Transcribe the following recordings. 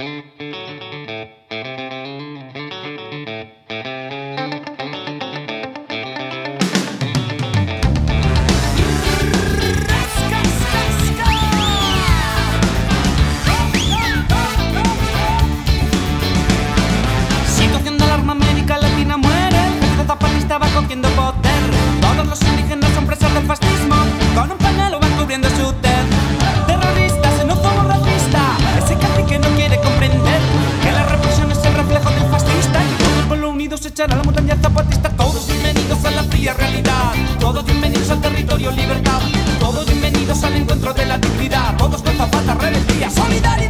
Música a la montaña zapatista. Todos bienvenidos a la fría realidad. Todos bienvenidos al territorio libertad. Todos bienvenidos al encuentro de la dignidad. Todos con zapata, rebeldía, solidaridad.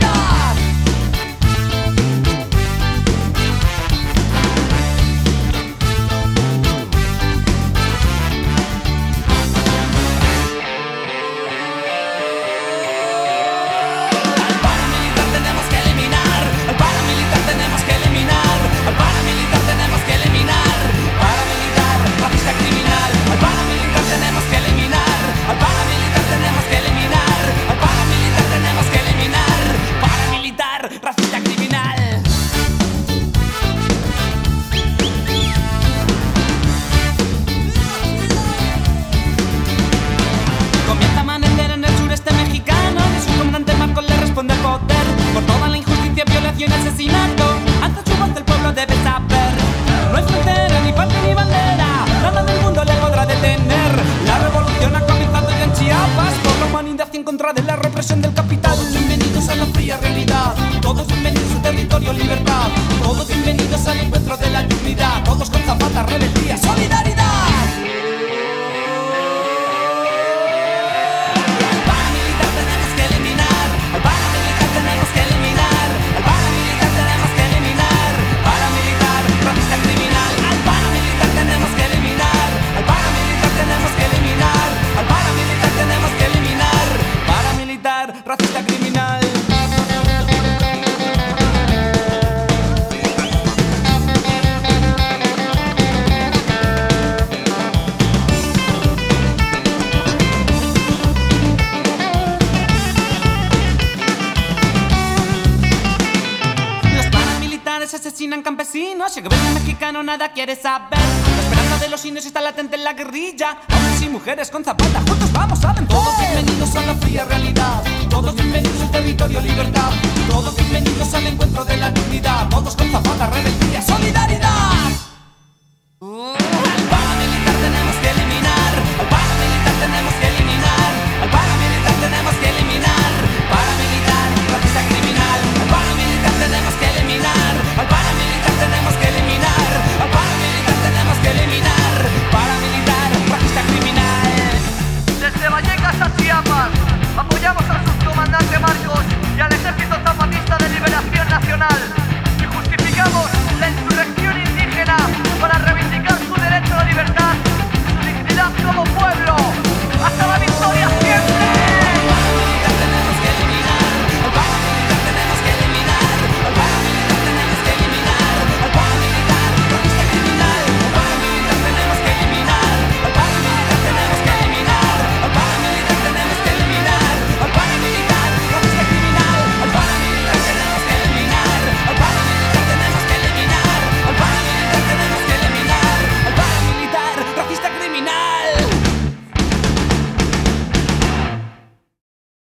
Voz el pueblo debe saber. No hay frontera, ni patria, ni bandera. Nada del mundo le podrá detener. La revolución ha comenzado ya en Chiapas. Por la humanidad en contra de la represión del capital. Asesinan campesinos. Si el gobierno mexicano nada quiere saber. La esperanza de los indios está latente en la guerrilla. Hombres y mujeres con zapatas, juntos vamos, saben. Todos bienvenidos a la fría realidad. Todos bienvenidos territorio, libertad. Todos bienvenidos al encuentro de la dignidad. Todos con zapatas, rebeldía, solidaridad. Oh.